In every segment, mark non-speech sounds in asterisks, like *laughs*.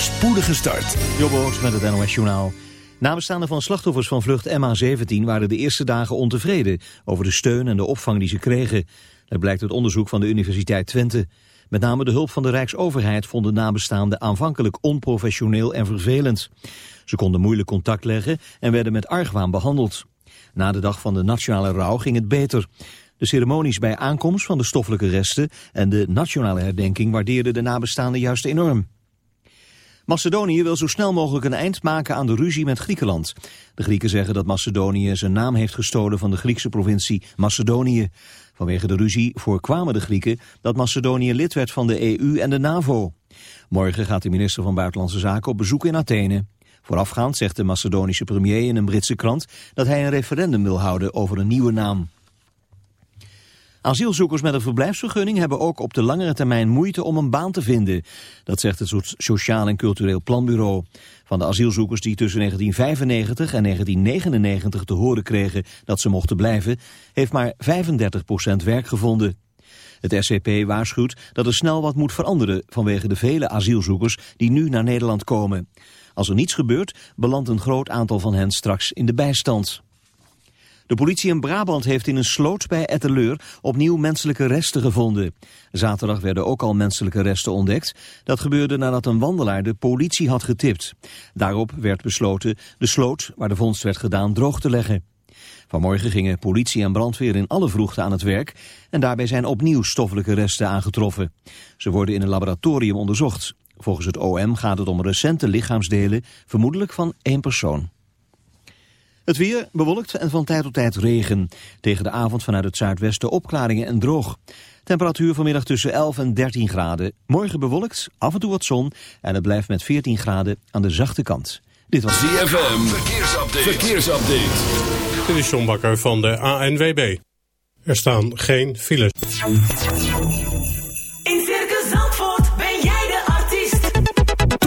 spoedige start. Jobboot met het NOS Journaal. Nabestaanden van slachtoffers van vlucht MH17 waren de eerste dagen ontevreden over de steun en de opvang die ze kregen. Dat blijkt uit onderzoek van de Universiteit Twente. Met name de hulp van de Rijksoverheid vonden nabestaanden aanvankelijk onprofessioneel en vervelend. Ze konden moeilijk contact leggen en werden met argwaan behandeld. Na de dag van de nationale rouw ging het beter. De ceremonies bij aankomst van de stoffelijke resten en de nationale herdenking waardeerden de nabestaanden juist enorm. Macedonië wil zo snel mogelijk een eind maken aan de ruzie met Griekenland. De Grieken zeggen dat Macedonië zijn naam heeft gestolen van de Griekse provincie Macedonië. Vanwege de ruzie voorkwamen de Grieken dat Macedonië lid werd van de EU en de NAVO. Morgen gaat de minister van Buitenlandse Zaken op bezoek in Athene. Voorafgaand zegt de Macedonische premier in een Britse krant dat hij een referendum wil houden over een nieuwe naam. Asielzoekers met een verblijfsvergunning hebben ook op de langere termijn moeite om een baan te vinden. Dat zegt het Sociaal en Cultureel Planbureau. Van de asielzoekers die tussen 1995 en 1999 te horen kregen dat ze mochten blijven, heeft maar 35% werk gevonden. Het SCP waarschuwt dat er snel wat moet veranderen vanwege de vele asielzoekers die nu naar Nederland komen. Als er niets gebeurt, belandt een groot aantal van hen straks in de bijstand. De politie in Brabant heeft in een sloot bij Etteleur opnieuw menselijke resten gevonden. Zaterdag werden ook al menselijke resten ontdekt. Dat gebeurde nadat een wandelaar de politie had getipt. Daarop werd besloten de sloot waar de vondst werd gedaan droog te leggen. Vanmorgen gingen politie en brandweer in alle vroegte aan het werk en daarbij zijn opnieuw stoffelijke resten aangetroffen. Ze worden in een laboratorium onderzocht. Volgens het OM gaat het om recente lichaamsdelen, vermoedelijk van één persoon. Het weer bewolkt en van tijd tot tijd regen. Tegen de avond vanuit het zuidwesten opklaringen en droog. Temperatuur vanmiddag tussen 11 en 13 graden. Morgen bewolkt, af en toe wat zon en het blijft met 14 graden aan de zachte kant. Dit was ZFM, verkeersupdate. verkeersupdate. Dit is John Bakker van de ANWB. Er staan geen files.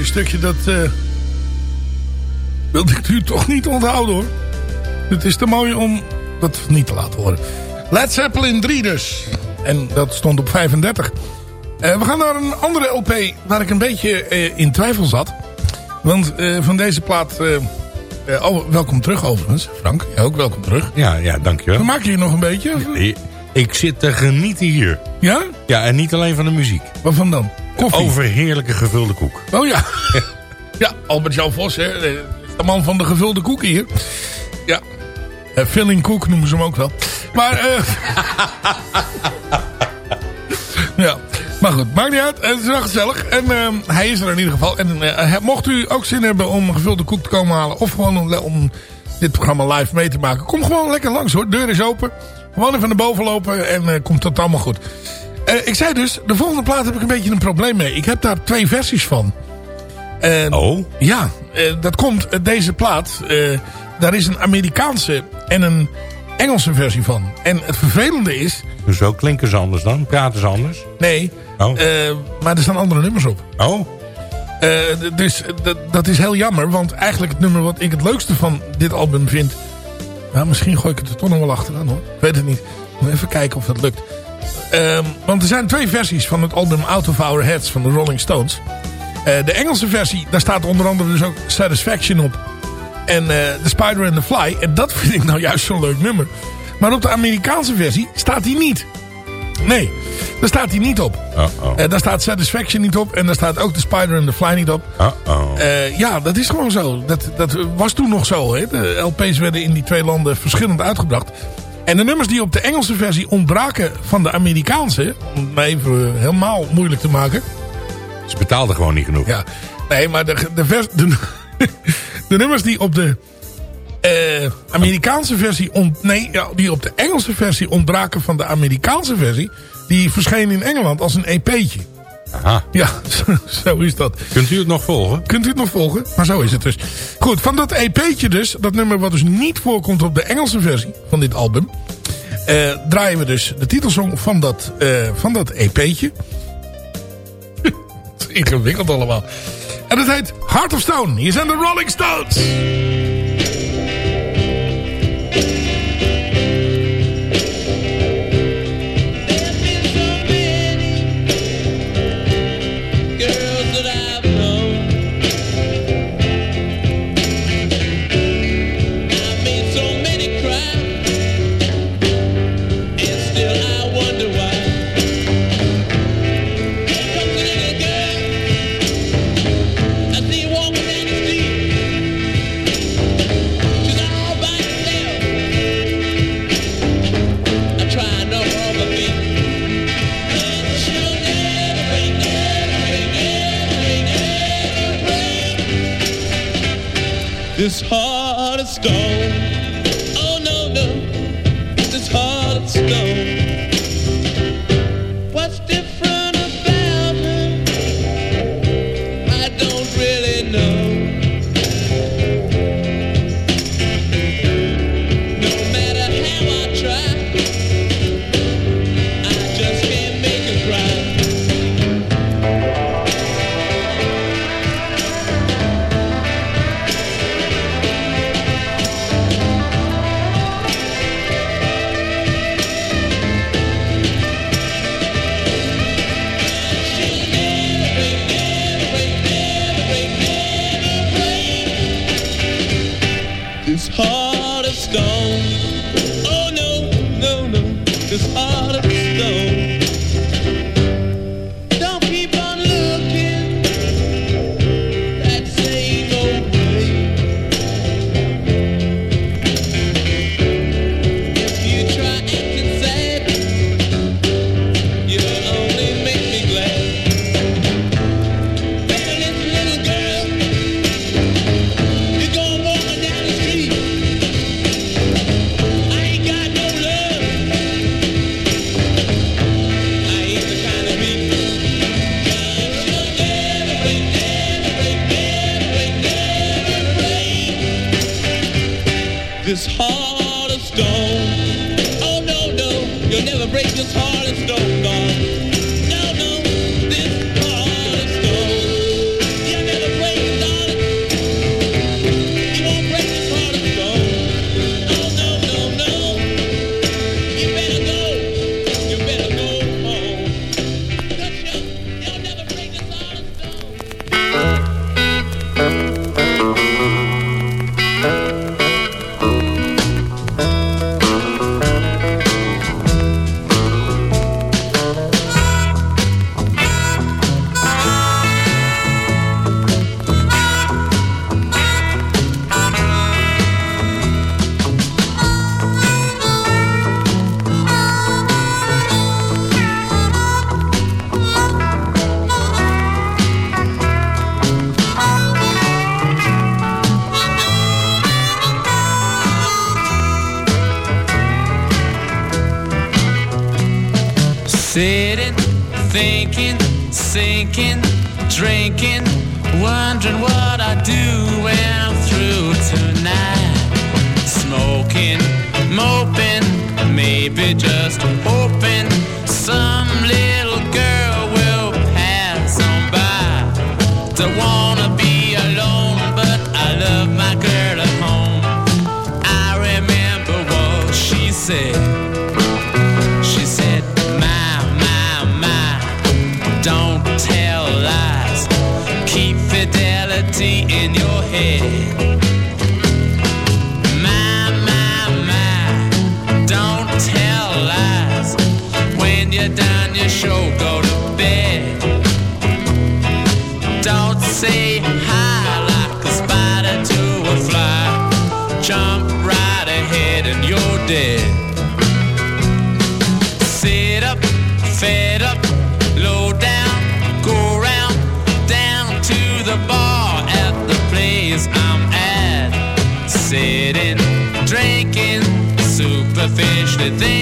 Mooie stukje, dat eh, wilde ik u toch niet onthouden hoor. Het is te mooi om dat niet te laten horen. Led Zeppelin 3 dus. En dat stond op 35. Eh, we gaan naar een andere LP waar ik een beetje eh, in twijfel zat. Want van deze plaat... oh, welkom terug overigens, Frank. Ja, ook welkom terug. Ja, ja, dankjewel. Vermaak je je nog een beetje? Ik- Ik zit te genieten hier. Ja? Ja, en niet alleen van de muziek. Waarvan dan? Koffie? Overheerlijke gevulde koek. Oh ja. ja, Albert-Jan Vos, hè. eh, De man van de gevulde koek hier. Ja. Eh, filling koek noemen ze hem ook wel. Maar, eh *laughs* ja. Maar goed, maakt niet uit. Het is wel gezellig. En eh, hij is er in ieder geval. En mocht u ook zin hebben om een gevulde koek te komen halen... of gewoon om, om dit programma live mee te maken... kom gewoon lekker langs hoor. Deur is open. Gewoon even naar boven lopen en komt dat allemaal goed. Eh, ik zei dus, de volgende plaat heb ik een beetje een probleem mee. Ik heb daar twee versies van. Oh? Ja, eh, dat komt. eh, deze plaat, daar is een Amerikaanse en een Engelse versie van. En het vervelende is, Zo klinken ze anders dan? Praten ze anders? nee, Oh. maar er staan andere nummers op. Oh? Dus dat- dat is heel jammer, want eigenlijk het nummer wat ik het leukste van dit album vind... Nou, misschien gooi ik het er toch nog wel achteraan hoor. Ik weet het niet. Moet even kijken of dat lukt. Ehm, want er zijn twee versies van het album Out of Our Heads van de Rolling Stones. Eh, de Engelse versie, daar staat onder andere dus ook Satisfaction op. En eh The Spider and the Fly. En dat *laughs* vind ik nou juist zo'n leuk nummer. Maar op de Amerikaanse versie staat hij niet. Nee, daar staat hij niet op. Eh, daar staat Satisfaction niet op. En daar staat ook The Spider and the Fly niet op. Eh, ja, dat is gewoon zo. Dat, dat was toen nog zo. Hè? De LP's werden in die twee landen verschillend uitgebracht. En de nummers die op de Engelse versie ontbraken van de Amerikaanse... om het even helemaal moeilijk te maken... Ze betaalden gewoon niet genoeg. Ja, nee, maar de, de, vers, de, *laughs* de nummers die op de eh, Amerikaanse versie... ont- nee, ja, die op de Engelse versie ontbraken van de Amerikaanse versie... die verschenen in Engeland als een EP'tje. Aha. Ja, *laughs* zo, zo is dat. Kunt u het nog volgen? Kunt u het nog volgen? Maar zo is het dus. Goed, van dat EP'tje dus, dat nummer wat dus niet voorkomt op de Engelse versie van dit album... eh, draaien we dus de titelsong van dat, eh, van dat EP'tje. *laughs* Ingewikkeld allemaal. En dat heet Heart of Stone. Hier zijn de Rolling Stones. Don't wanna be alone, but I love my girl at home. I remember what she said. She said, My, my, my, don't tell lies. Keep fidelity in your head. everything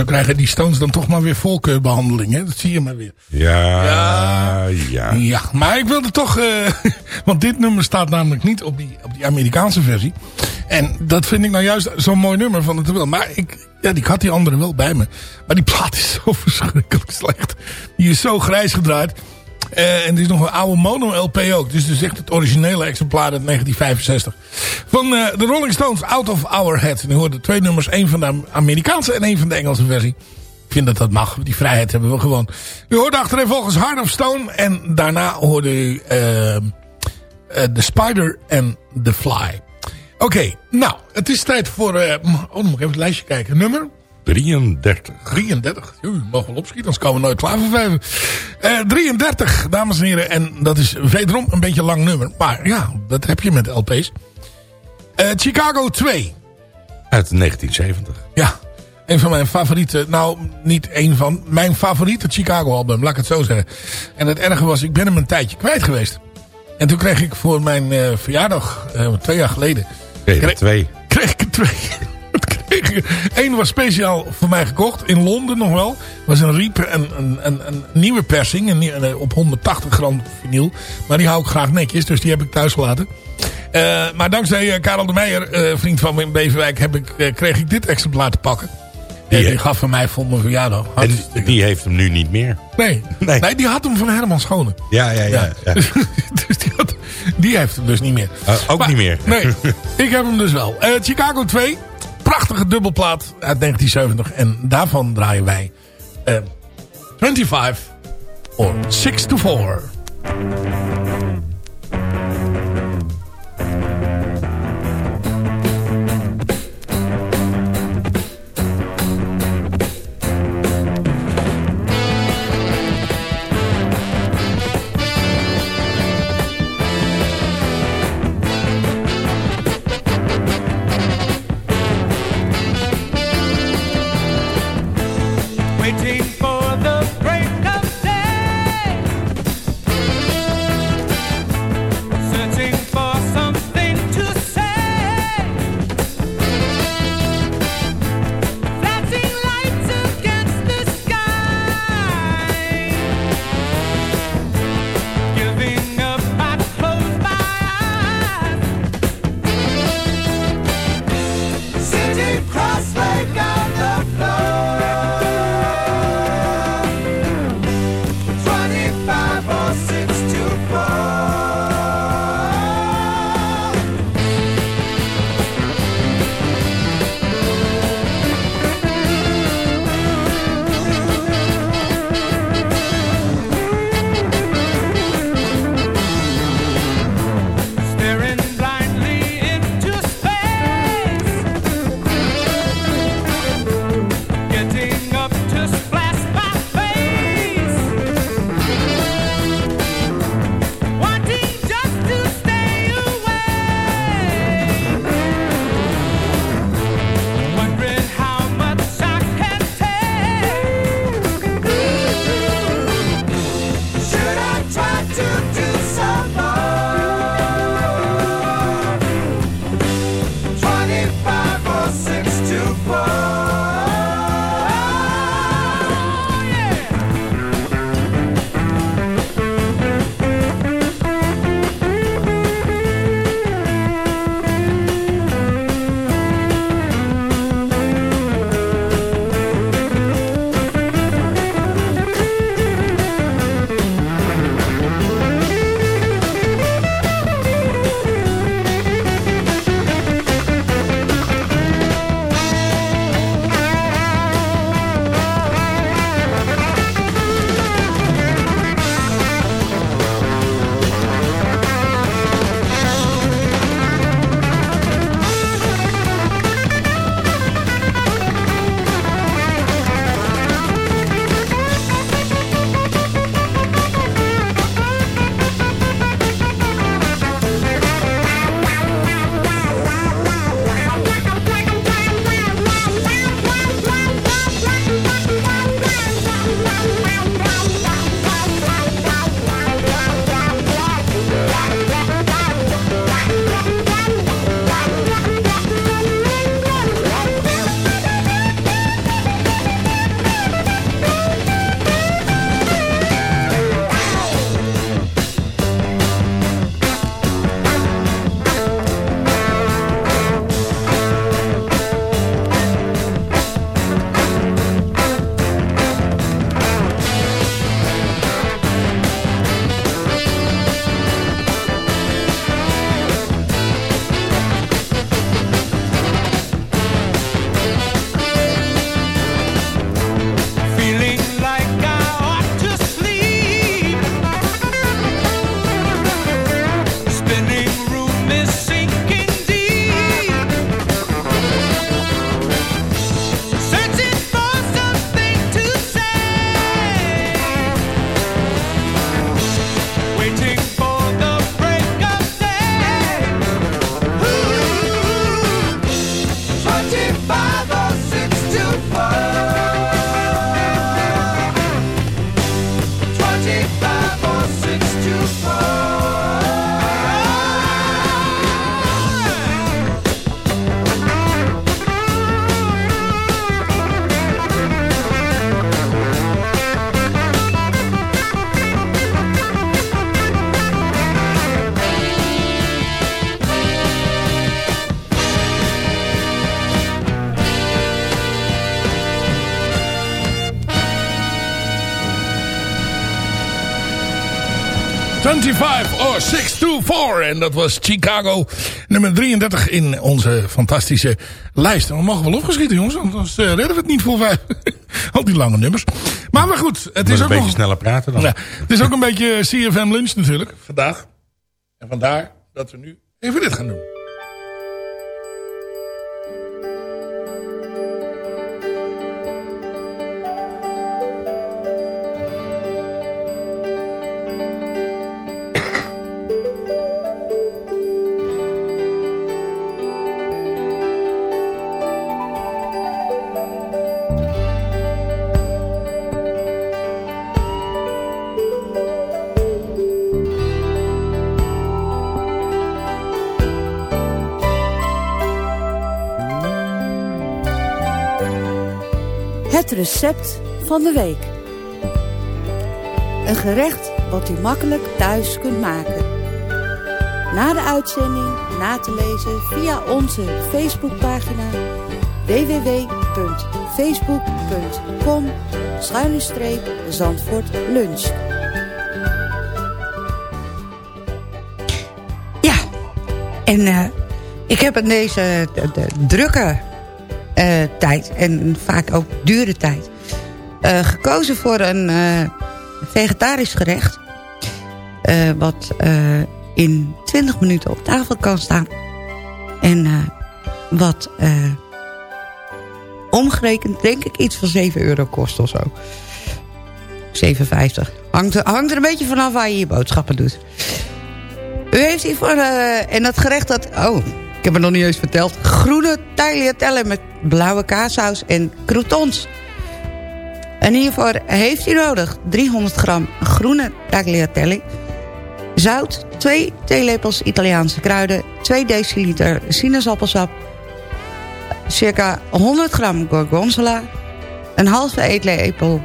zo krijgen die Stones dan toch maar weer voorkeurbehandeling. Hè? Dat zie je maar weer. Ja, ja. Ja, maar ik wilde toch... eh, *laughs* want dit nummer staat namelijk niet op die, op die Amerikaanse versie. En dat vind ik nou juist zo'n mooi nummer van het wel. Maar ik, ja, ik had die andere wel bij me. Maar die plaat is zo *laughs* verschrikkelijk slecht. Die is zo grijs gedraaid. Eh, en het is nog een oude mono-LP ook. Dus is echt het originele exemplaar uit 1965. Van eh, de Rolling Stones, Out of Our Head. En u hoorde twee nummers. één van de Amerikaanse en één van de Engelse versie. Ik vind dat dat mag. Die vrijheid hebben we gewoon. U hoorde achterin volgens Heart of Stone. En daarna hoorde u eh, eh, The Spider and The Fly. Oké, nou, het is tijd voor... eh, oh, dan moet ik even het lijstje kijken. Nummer 33. 33. U mag wel opschieten, anders komen we nooit klaar voor vijf. Eh 33, dames en heren. En dat is wederom een beetje een lang nummer. Maar ja, dat heb je met LP's. Eh, Chicago 2. Uit 1970. Ja, een van mijn favoriete... Nou, niet één van. Mijn favoriete Chicago album, laat ik het zo zeggen. En het erge was, ik ben hem een tijdje kwijt geweest. En toen kreeg ik voor mijn eh, verjaardag, twee jaar geleden... Kreeg Kreeg- twee. kreeg ik er twee. Eén was speciaal voor mij gekocht. In Londen nog wel. was een Reaper, een, een, een, een nieuwe persing. Een, een, op 180 gram vinyl. Maar die hou ik graag netjes. Dus die heb ik thuis gelaten. Eh, maar dankzij eh, Karel de Meijer, eh, vriend van me in Beverwijk, heb ik, eh, kreeg ik dit exemplaar te pakken. Die, Die- gaf van mij voor mijn verjaardag. En die heeft hem nu niet meer. nee. *laughs* Nee. Nee. die had hem van Herman Schone. Ja, ja, ja. ja. *laughs* dus die, had- die heeft hem dus niet meer. Eh, ook Maar- niet meer. Nee, ik heb hem dus wel. Eh, Chicago 2, prachtige dubbelplaat uit 1970. En daarvan draaien wij eh 25 or 6 to 4. 5 or 6 to 4. En dat was Chicago, nummer 33 in onze fantastische lijst. En we mogen wel opgeschieten, jongens, anders eh, redden we het niet voor vijf. *laughs* Al die lange nummers. Maar, maar goed, het is ook een beetje nog... sneller praten dan. Ja, het is ook een *laughs* beetje CFM lunch natuurlijk, vandaag. En vandaar dat we nu even dit gaan doen. Recept van de week. Een gerecht wat u makkelijk thuis kunt maken. Na de uitzending na te lezen via onze Facebookpagina www.facebook.com Zandvoort Lunch. Ja, en eh, ik heb in deze de- drukke tijd en vaak ook dure tijd... eh, gekozen voor een eh, vegetarisch gerecht... eh, wat eh, in 20 minuten op tafel kan staan. En eh, wat eh, omgerekend denk ik iets van 7 euro kost of zo. 7,50. Hangt, er- hangt een beetje vanaf waar je je boodschappen doet. U heeft hiervoor, eh, en dat gerecht dat... Oh, ik heb het nog niet eens verteld. Groene tagliatelle met blauwe kaassaus en croutons. En hiervoor heeft u nodig 300 gram groene tagliatelle... zout, 2 theelepels Italiaanse kruiden... 2 deciliter sinaasappelsap... circa 100 gram gorgonzola... een halve eetlepel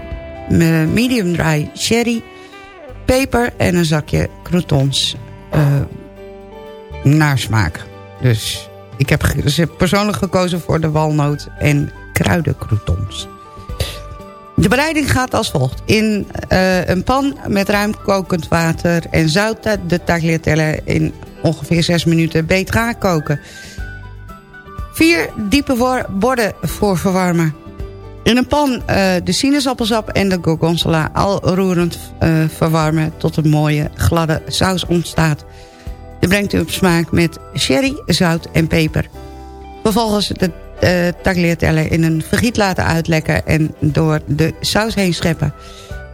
medium dry sherry... peper en een zakje croutons eh, naar smaak. Dus ik heb persoonlijk gekozen voor de walnoot en kruidencroutons. De bereiding gaat als volgt. In eh, een pan met ruim kokend water en zout de tagliatelle in ongeveer 6 minuten beet gaan koken. Vier diepe borden voor verwarmen. In een pan eh, de sinaasappelsap en de gorgonzola al roerend eh, verwarmen... tot een mooie gladde saus ontstaat. Die brengt u op smaak met sherry, zout en peper. Vervolgens de eh tagliatelle in een vergiet laten uitlekken... en door de saus heen scheppen.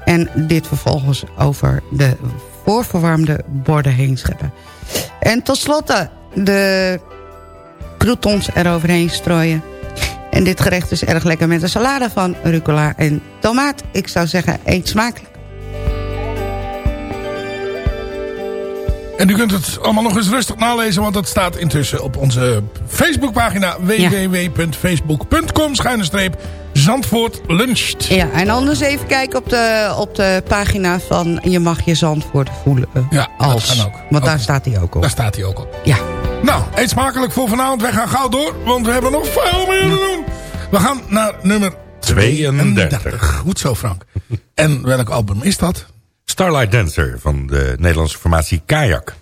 En dit vervolgens over de voorverwarmde borden heen scheppen. En tot slot de croutons eroverheen strooien. En dit gerecht is erg lekker met een salade van rucola en tomaat. Ik zou zeggen, eet smakelijk. En u kunt het allemaal nog eens rustig nalezen, want dat staat intussen op onze Facebookpagina www.facebook.com schuine streep Zandvoort luncht. Ja, en anders even kijken op de, op de pagina van Je mag je Zandvoort voelen Ja, als. dat kan ook. Want daar staat hij ook op. Daar staat hij ook op. Ja. Nou, eet smakelijk voor vanavond. Wij gaan gauw door, want we hebben nog veel meer te doen. We gaan naar nummer 32. Goed zo, Frank. En welk album is dat? Starlight Dancer van de Nederlandse formatie Kajak.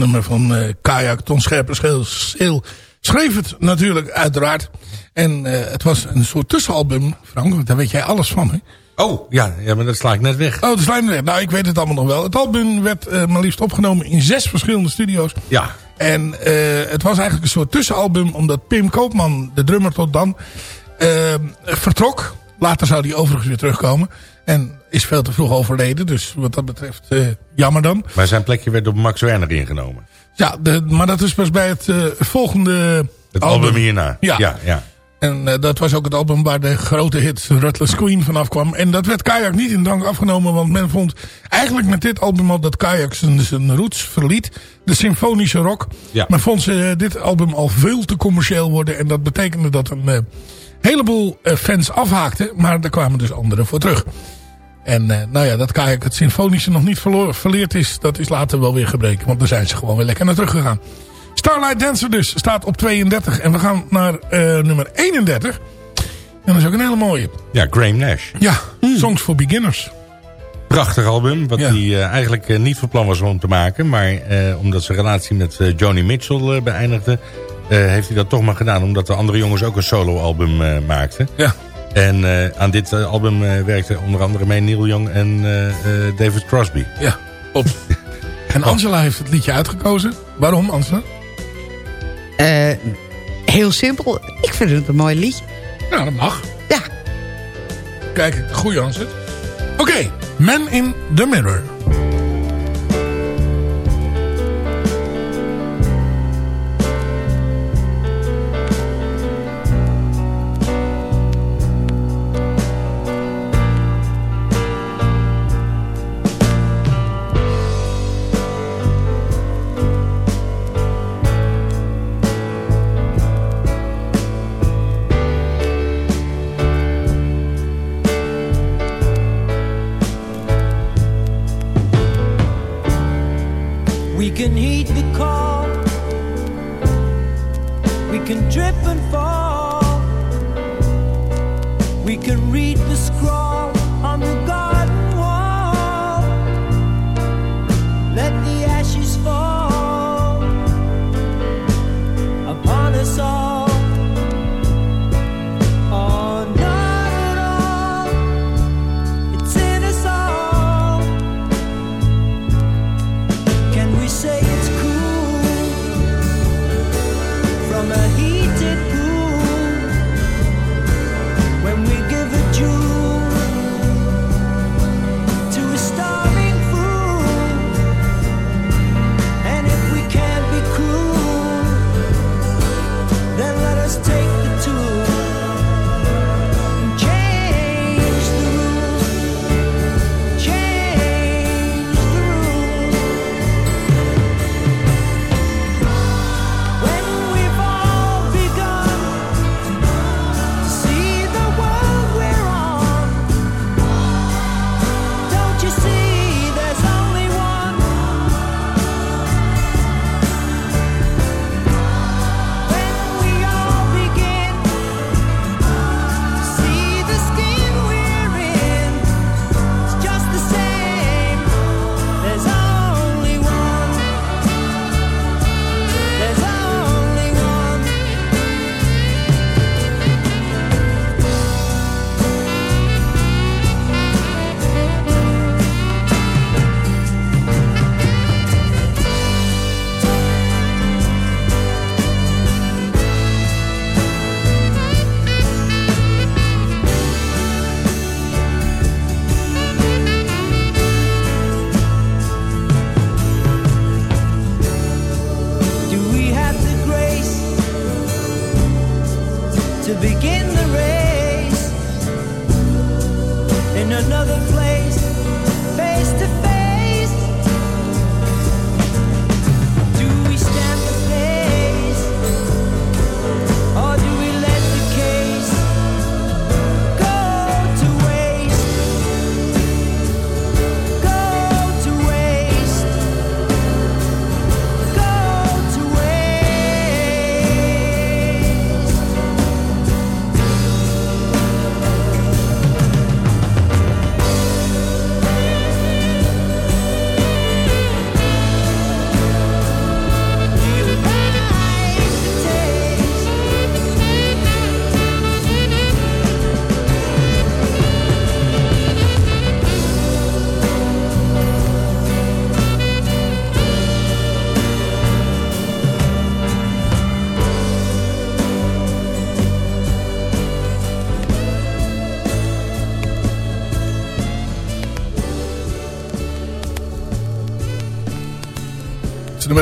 nummer van uh, Kajak Ton Scherpenschil, schreef het natuurlijk uiteraard. En eh, het was een soort tussenalbum, Frank, daar weet jij alles van. Oh, ja, ja, maar dat sla ik net weg. Oh, dat sla ik net weg. Nou, ik weet het allemaal nog wel. Het album werd eh, maar liefst opgenomen in zes verschillende studio's. Ja. En het was eigenlijk een soort tussenalbum, omdat Pim Koopman, de drummer tot dan, vertrok. Later zou die overigens weer terugkomen. En is veel te vroeg overleden. Dus wat dat betreft eh, jammer dan. Maar zijn plekje werd door Max Werner ingenomen. Ja, de, maar dat is pas bij het eh, volgende Het album, hierna. Ja. ja. En eh, dat was ook het album waar de grote hit Rutless Queen vanaf kwam. En dat werd Kayak niet in dank afgenomen. Want men vond eigenlijk met dit album al dat Kayak zijn, zijn roots verliet. De symfonische rock. Ja. Maar vond ze dit album al veel te commercieel worden. En dat betekende dat een heleboel fans afhaakten. Maar er kwamen dus anderen voor terug. En eh, nou ja, dat Kajak het symfonische nog niet verloor, verleerd is. Dat is later wel weer gebreken. Want daar zijn ze gewoon weer lekker naar terug gegaan. Starlight Dancer dus staat op 32. En we gaan naar eh, nummer 31. En dat is ook een hele mooie. Ja, Graham Nash. Ja, Songs for Beginners. Prachtig album, wat Ja. hij eh, eigenlijk niet van plan was om te maken. Maar eh, omdat zijn relatie met Joni Mitchell beëindigde... eh, heeft hij dat toch maar gedaan. Omdat de andere jongens ook een solo-album eh, maakten. Ja. En eh, aan dit eh, album eh, werkten onder andere mee Neil Young en eh, eh, David Crosby. Ja, op. *laughs* En Angela heeft het liedje uitgekozen. Waarom, Angela? Eh, heel simpel. Ik vind het een mooi liedje. Nou, dat mag. Ja. Kijk, goeie Hans het. Oké, Man in the Mirror.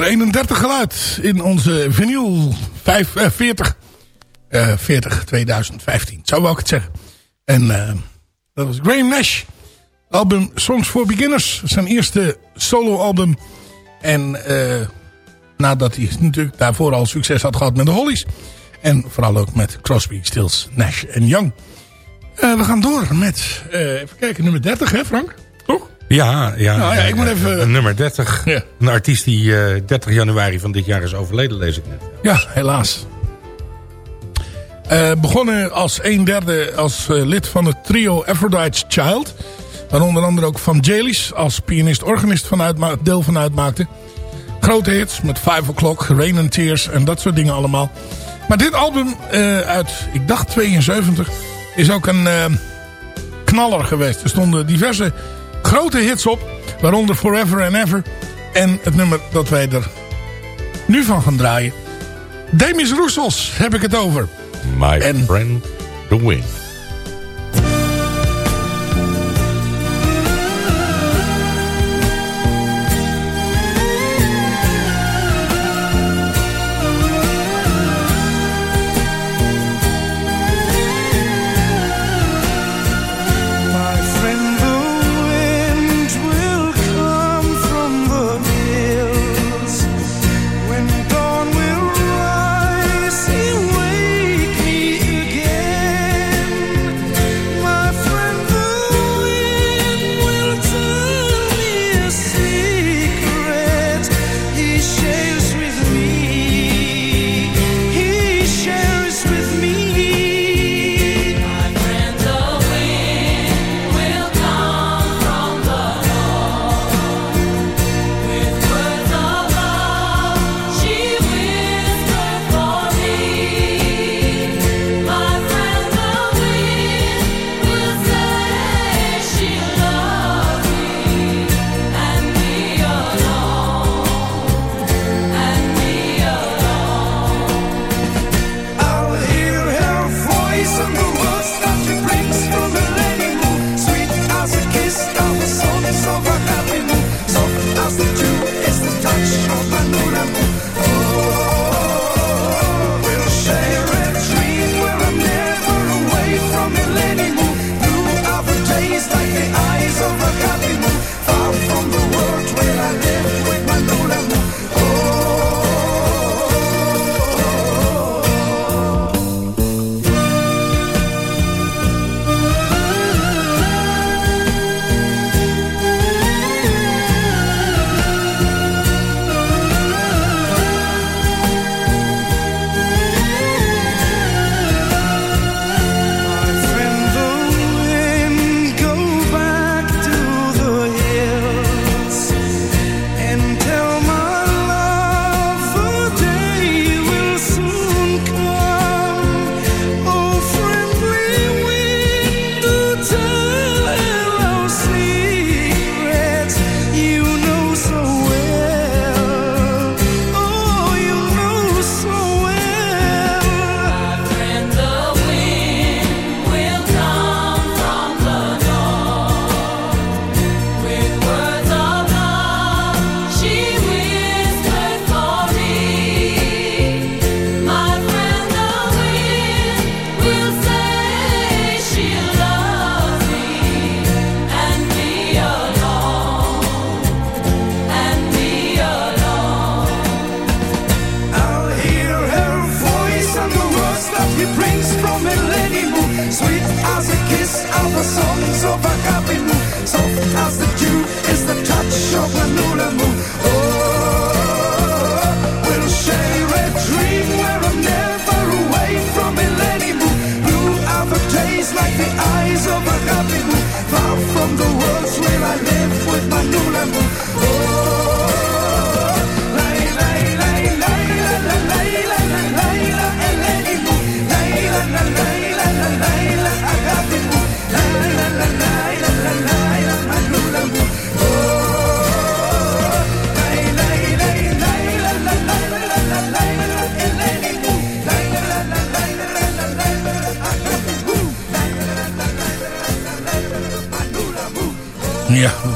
31 geluid in onze vinyl 5, eh, 40 2015 zou ik het zeggen. En eh, dat was Graham Nash. Album Songs for Beginners. Zijn eerste soloalbum. En eh, nadat hij natuurlijk daarvoor al succes had gehad met de Hollies. En vooral ook met Crosby, Stills, Nash en Young. Eh, we gaan door met, even kijken, nummer 30 hè Frank? Toch? Ja, ja, nou, ja ik moet even... nummer 30. Een artiest die eh, uh, 30 januari van dit jaar is overleden, lees ik net. Ja, helaas. Eh, begonnen als een derde als eh, lid van het trio Aphrodite's Child. Waar onder andere ook Van Jelis als pianist-organist deel van uitmaakte. Grote hits met 5 O'Clock, Rain and Tears en dat soort dingen allemaal. Maar dit album uit, ik dacht 72, is ook een knaller geweest. Er stonden diverse grote hits op. Waaronder Forever and Ever. En het nummer dat wij er nu van gaan draaien. Demis Roussos heb ik het over. My friend the wind.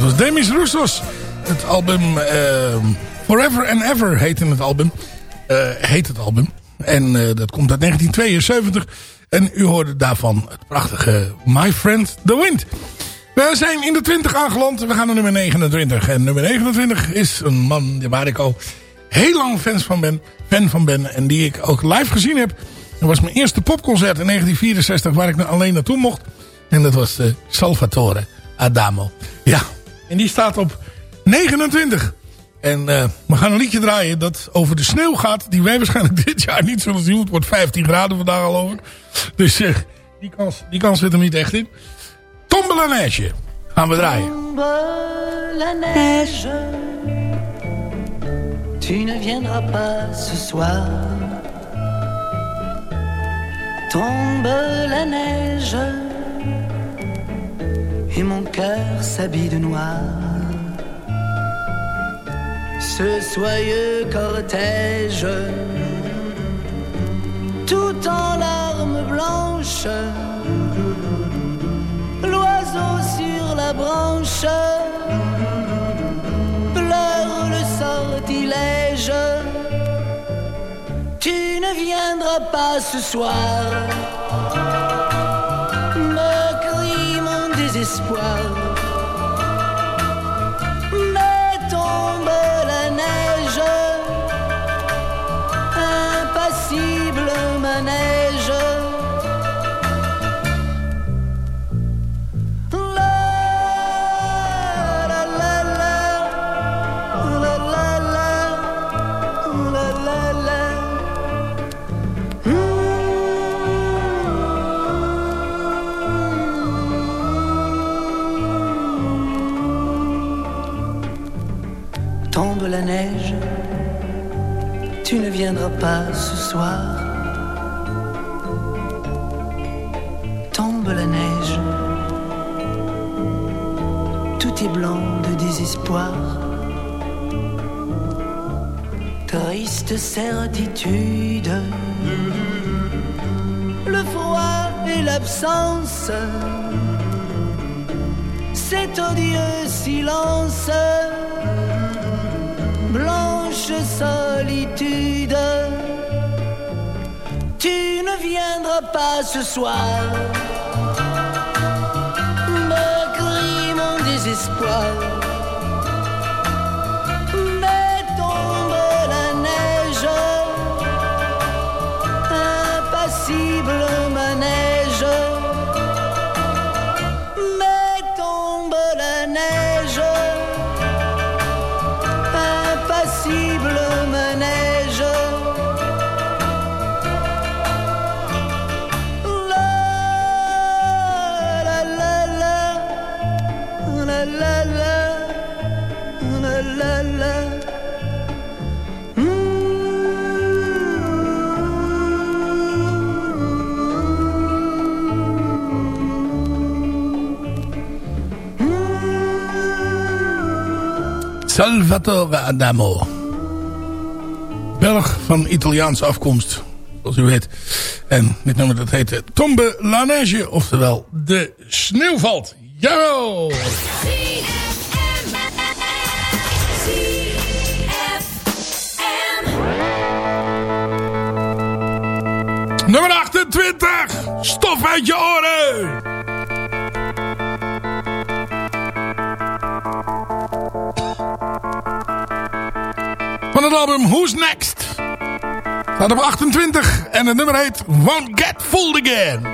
Dat was Demis Roussos. Het album ehm, Forever and Ever heet het album. Eh, heet het album. En eh, dat komt uit 1972. En u hoorde daarvan het prachtige My Friend The Wind. We zijn in de 20 aangeland. We gaan naar nummer 29. En nummer 29 is een man waar ik al heel lang fans van ben, fan van ben. En die ik ook live gezien heb. Dat was mijn eerste popconcert in 1964 waar ik alleen naartoe mocht. En dat was eh, Salvatore Adamo. Ja, en die staat op 29. En eh, we gaan een liedje draaien dat over de sneeuw gaat. Die wij waarschijnlijk dit jaar niet zullen zien. Het wordt 15 graden vandaag al over. Dus eh, die, kans, die kans zit er niet echt in. Tombe Neige gaan we draaien. Tombe la neige, tu ne viendras pas ce soir. Tombe la neige, et mon cœur s'habille de noir. Ce soyeux cortège, tout en larmes blanches l'oiseau sur la branche pleure le sortilège. Tu ne viendras pas ce soir, désespoir. Tombe la neige, tout est blanc de désespoir. Triste certitude, le froid et l'absence, cet odieux silence, pas ce soir, me crie mon désespoir. Salvatore Adamo. Belg van Italiaanse afkomst, zoals u weet. En dit nummer dat heet Tombe la Neige, oftewel De Sneeuw valt. Nummer 28! Stof uit je oren! Van het album Who's Next? Staat op 28 en het nummer heet Won't Get Fooled Again.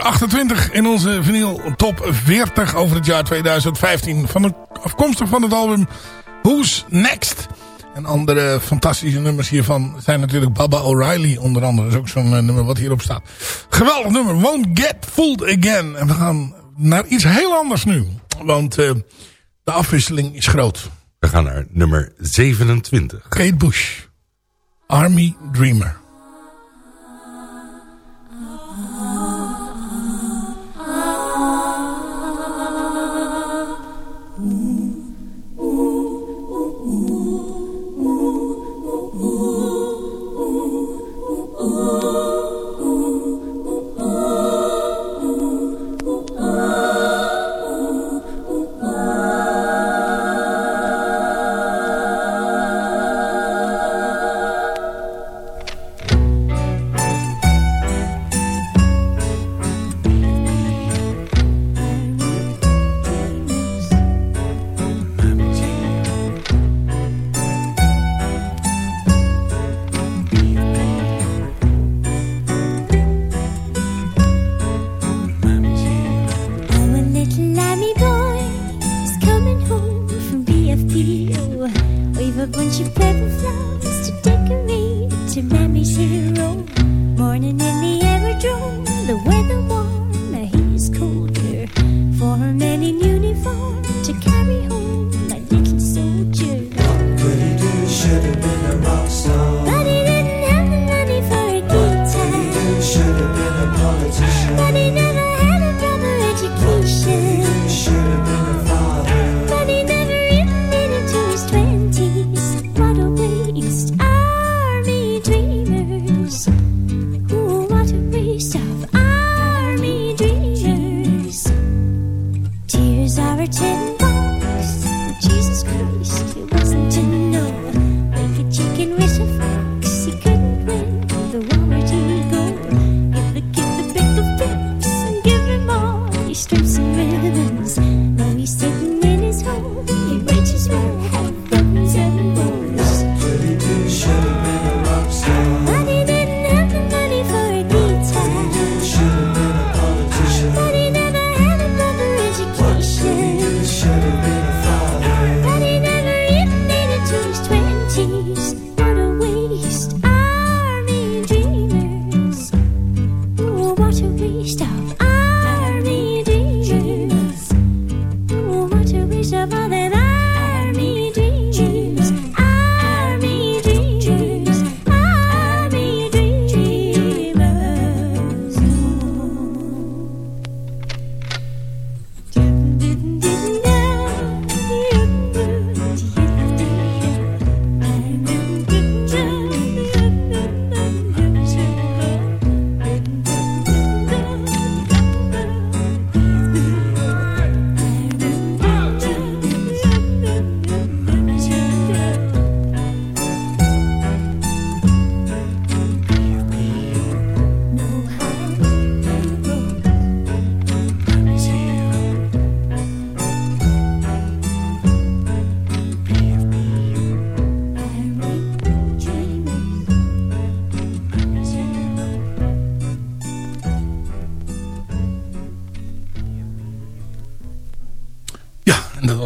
Nummer 28 in onze vinyl top 40 over het jaar 2015. Van de, afkomstig van het album Who's Next. En andere fantastische nummers hiervan zijn natuurlijk Baba O'Reilly onder andere. Dat is ook zo'n eh, nummer wat hierop staat. Geweldig nummer, Won't Get Fooled Again. En we gaan naar iets heel anders nu. Want eh, de afwisseling is groot. We gaan naar nummer 27. Kate Bush, Army Dreamer.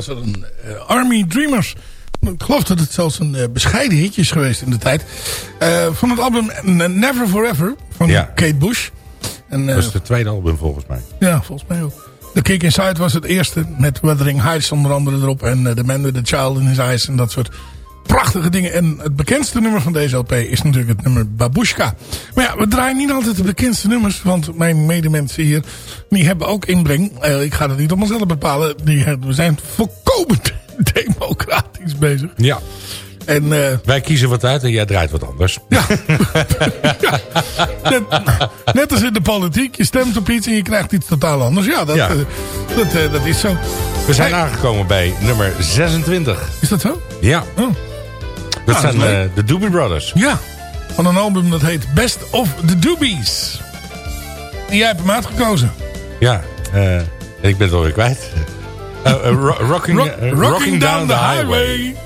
Was een eh, Army Dreamers. Ik geloof dat het zelfs een eh, bescheiden hitje is geweest in de tijd. Eh, van het album Never Forever van Ja. Kate Bush. En, Dat is de tweede album volgens mij. ja, volgens mij ook. The Kick Inside was het eerste. Met Wuthering Heights onder andere erop. En The Man with the Child in His Eyes. En dat soort prachtige dingen. En het bekendste nummer van deze LP is natuurlijk het nummer Babushka. Maar ja, we draaien niet altijd de bekendste nummers. Want mijn medemensen hier, die hebben ook inbreng. Eh, ik ga het niet op mezelf bepalen. Die, we zijn volkomen *laughs* democratisch bezig. Ja. En, eh, Wij kiezen wat uit en jij draait wat anders. *laughs* net, net als in de politiek. Je stemt op iets en je krijgt iets totaal anders. Ja, dat, Ja. eh, dat, dat is zo. We zijn aangekomen bij nummer 26. Is dat zo? Ja. Oh. Dat zijn eh, de Doobie Brothers. Ja, van een album dat heet Best of the Doobies. En jij hebt hem uitgekozen. Ja, eh, ik ben het alweer kwijt. Eh, ro- rocking, Rock- rocking, down, the highway.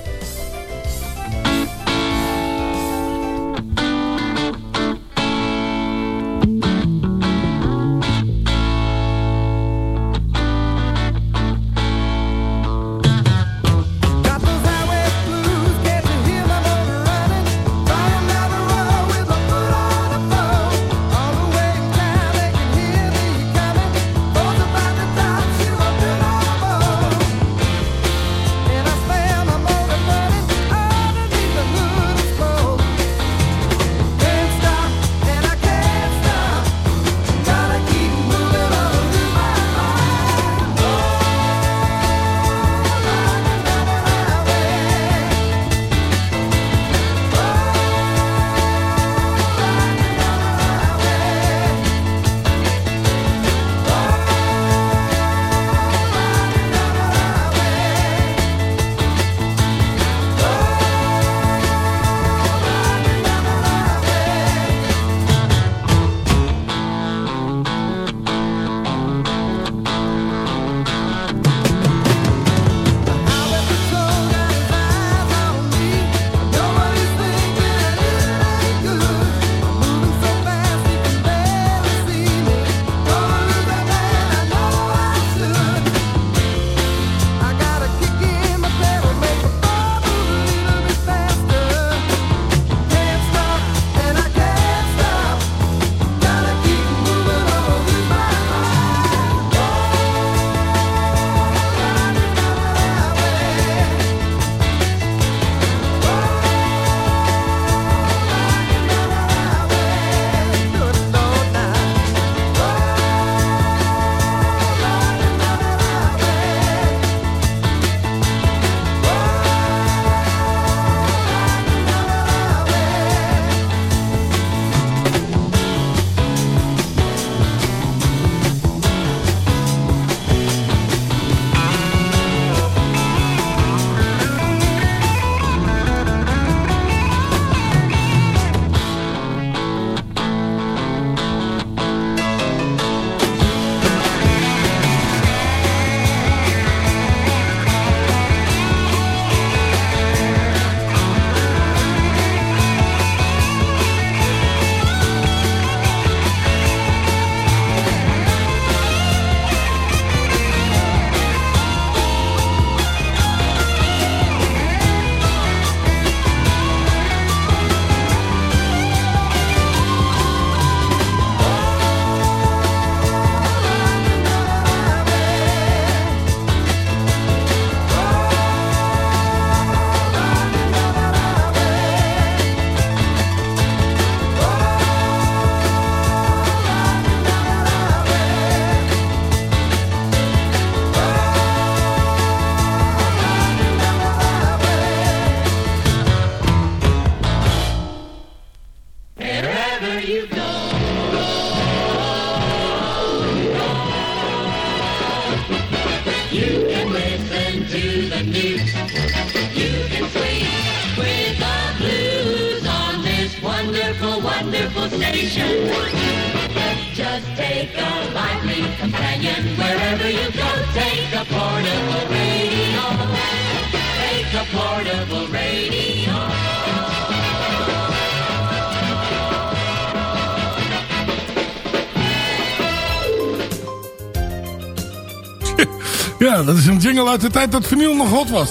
Jingle uit de tijd dat vinyl nog hot was.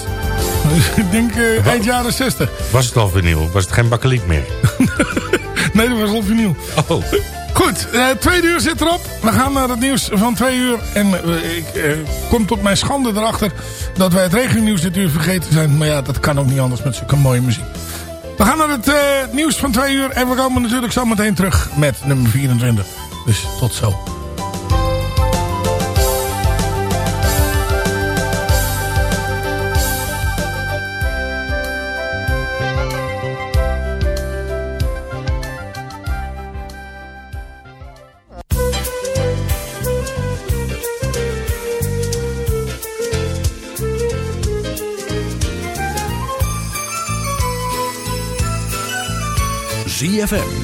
Dus *laughs* ik denk eh, eind jaren 60. Was het al vinyl? Was het geen bakkeliet meer? *laughs* Nee, dat was al vinyl. Oh. Goed, eh, twee uur zit erop. We gaan naar het nieuws van twee uur. En eh, ik kom tot mijn schande erachter dat wij het regionieuws dit uur vergeten zijn. Maar ja, dat kan ook niet anders met zulke mooie muziek. We gaan naar het nieuws van twee uur. En we komen natuurlijk zo meteen terug met nummer 24. Dus tot zo.